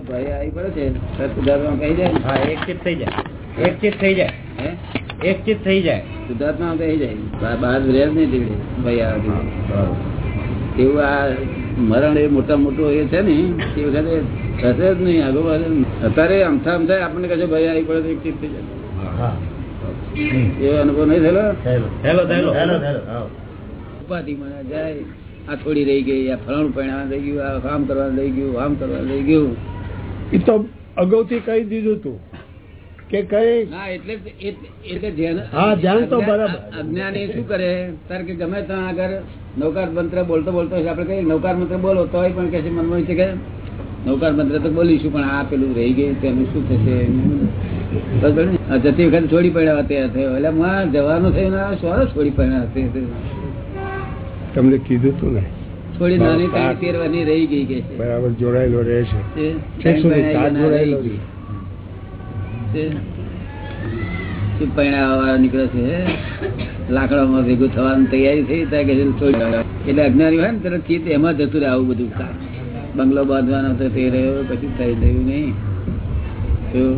ભય આવી પડે છે. સુધાર્થમાં કહી જાય હા એક ચિત થઈ જાય. એક થઈ જાય. હે? એક થઈ જાય. શુદ્ધાત્મા કહી જાય બહાર- બહાર રહે જ નહીં તીકડે ભય એવું આ મરણ એ મોટા મોટું એ છે ને એ વખતે થશે જ નહીં આગો. અત્યારે અમથા અમથા આપણને કશો ભય આવી પડે તો એકચિત થઈ જાય. એ અનુભવ નહીં થયેલો? થયેલો. થયેલો થયેલો. થયેલો હા. જાય આ થોડી રહી ગઈ આ ફલાણું પરિણામ થઈ ગયું આ કામ કરવાનું રહી ગયું આમ કરવાનું રહી ગયું. એ તો અગાઉથી કહી દીધું તું કે કઈ એટલે એટલે એટલે હા, ધ્યાન તો બરાબર. અજ્ઞાની શું કરે? તાર કે ગમે ત્યાં આગળ નૌકાર મંત્ર બોલતો બોલતો હોય આપણે કહીએ નૌકાર મંત્ર બોલો તો પણ કે છે મનમાં છે કે નૌકાર મંત્ર તો બોલીશું પણ આ પેલું રહી ગયું તેનું શું થશે? જતી વખત છોડી પડ્યા હતા થયો. એટલે જવાનું થયું સોરો છોડી પડ્યા હતા તમને કીધું તું ને થોડી નાની ત્રણ પહેરવાની રહી ગઈ કે છે. બરાબર જોડાયેલો રહે છે. તે સુધી તાર જોડાયેલો રહી શું પરણાવવા નીકળે છે લાકડામાં ભેગું થવાની તૈયારી થઈ ત્યાં કે છે છોડી દો. એટલે અજ્ઞાની હોય ને તરત ચિત્ત એમાં જતું રહે આવું બધું કામ. બંગલો બાંધવાનો તે રહ્યો પછી થઈ રહ્યું નહીં. છોકરા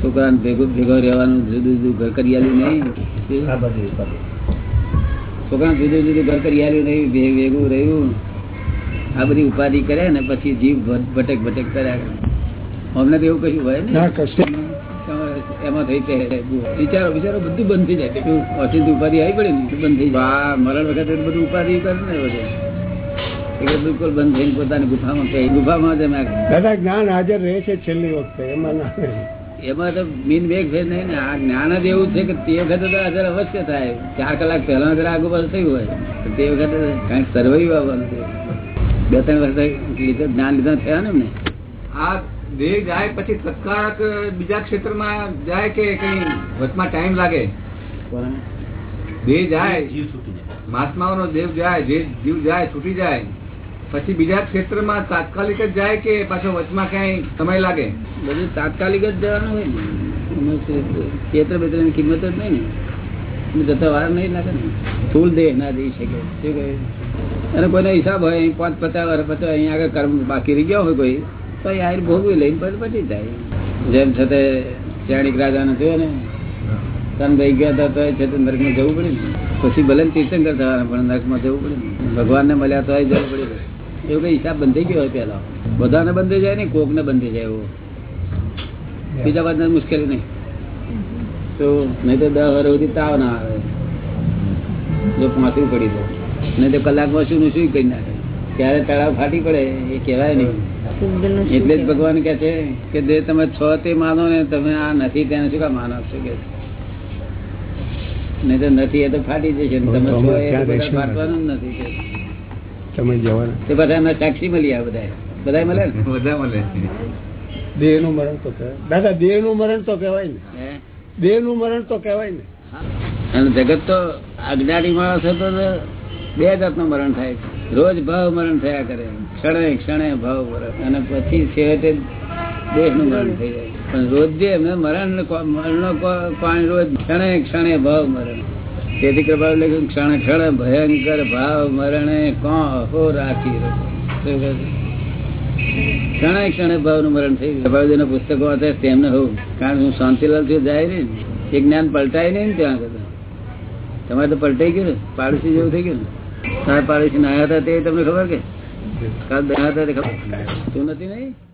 છોકરાને ભેગું ભેગો રહેવાનું જુદું જુદું ઘર કરી આલ્યું નહીં. આ બધી ઉપાધિ. છોકરાને જુદું જુદું ઘર કરી રહ્યું ભેગું રહ્યું. આ બધી ઉપાધિ કરે ને પછી જીવ ભટ- ભટક ભટક કર્યા અમને તો એવું કશું હોય ને એમાં થઈ વિચારો વિચારો બધું બંધ થઈ જાય. ઓચિંતી ઉપાધિ આવી પડે ને બંધ થઈ જાય. મરણ વખતે બધું ઉપાધિ કરે ને બધે. એટલે બિલકુલ બંધ થઈને પોતાની ગુફામાં કહે ગુફામાં જ દાદા જ્ઞાન હાજર રહે છે છેલ્લી વખતે. એમાં ના. એમાં તો મીન વેગ છે નહીં ને. આ જ્ઞાન જ એવું છે કે તે વખતે તો હાજર અવશ્ય થાય. ચાર કલાક પહેલા જરા આગુ પાછું થયું હોય. તો તે વખતે કંઈક સર્વાઈવ આવવાનું છે. બે ત્રણ વર્ષ લીધે જ્ઞાન લીધા થયા ને એમને. આ દેહ જાય પછી તત્કાળ બીજા ક્ષેત્રમાં જાય કે કઈ વચમાં ટાઈમ લાગે? દેહ જાય. જીવ છૂટી જાય. મહાત્માઓનો દેવ જાય જે જીવ જાય છૂટી જાય. પછી બીજા ક્ષેત્રમાં તાત્કાલિક જ જાય કે પાછો વચમાં કઈ સમય લાગે? બધું તાત્કાલિક જ જવાનું હોય ને. ક્ષેત્ર બેત્રની કિંમત જ નહીં ને. જતા વાર નહીં લાગે ને. ફૂલ દેહ ના જઈ શકે શું કહે? અને કોઈનો હિસાબ હોય, અહીં પાંચ પચાસ વર્ષ પછી અહીં આગળ કર્મ બાકી રહી ગયો હોય કોઈ, તો અહીં આવીને ભોગવી લઈને પછી પતી જાય. જેમ છતાં શ્રેણીક રાજાને જોયો ને. તન ભાઈ ગયા હતા તો છે નર્કમાં જવું પડે ને. પછી ભલે તીર્થંકર થવાના, પણ નર્કમાં જવું પડે ભગવાનને મળ્યા તો જવું પડે. એવું કઈ હિસાબ બંધાઈ ગયો હોય પેલા બધાને બંધાઈ જાય ને કોક ને બંધાઈ જાય એવો? બીજા બધા મુશ્કેલી નહીં. તો નહીં તો દસ વર્ષ સુધી તાવ ના આવે. જો પાંચરું પડી દો નહીં તો કલાકમાં શું ને શું કરી નાખે. ત્યારે તળાવ ફાટી પડે એ કહેવાય નહીં. એટલે જ ભગવાન કે છે કે જે તમે છો તે માનો ને તમે આ નથી તેને શું કા માનો છો કે? નહીં તો નથી એ તો ફાટી જશે તમે છો એ ફાટવાનું જ નથી કે તમે જવાના. તે બધા એમના મળી આ બધા બધા મળે ને? બધા મળે. દેહનું મરણ તો કહેવાય. દાદા દેહનું મરણ તો કહેવાય ને. દેહનું મરણ તો કહેવાય ને. અને જગત તો અજ્ઞાની માણસ હતો તો બે જાતનું મરણ થાય છે. રોજ ભાવ મરણ થયા કરે. ક્ષણે ક્ષણે ભાવ મરણ. અને પછી છેવટે દેહનું મરણ થઈ જાય. પણ રોજ જે એમને મરણ નો પાણી રોજ ક્ષણે ક્ષણે ભાવ મરણ. તેથી કૃપા લખ્યું, ક્ષણ ક્ષણ ભયંકર ભાવ મરણે રાખી કહે છે? ક્ષણે ક્ષણે ભાવનું મરણ થયું કૃપાજી ના પુસ્તકો વાંચે તેમને હોવું કારણ હું શાંતિલાલથી જાય ને, એ જ્ઞાન પલટાય નહીં ત્યાં કરતા તમારે તો પલટાઈ ગયું ને, પાડોશી જેવું થઈ ગયું ને. તારા પાડોશી નાયા હતા તે તમને ખબર કે? કાલ દયા હતા ખબર? તું નથી નહીં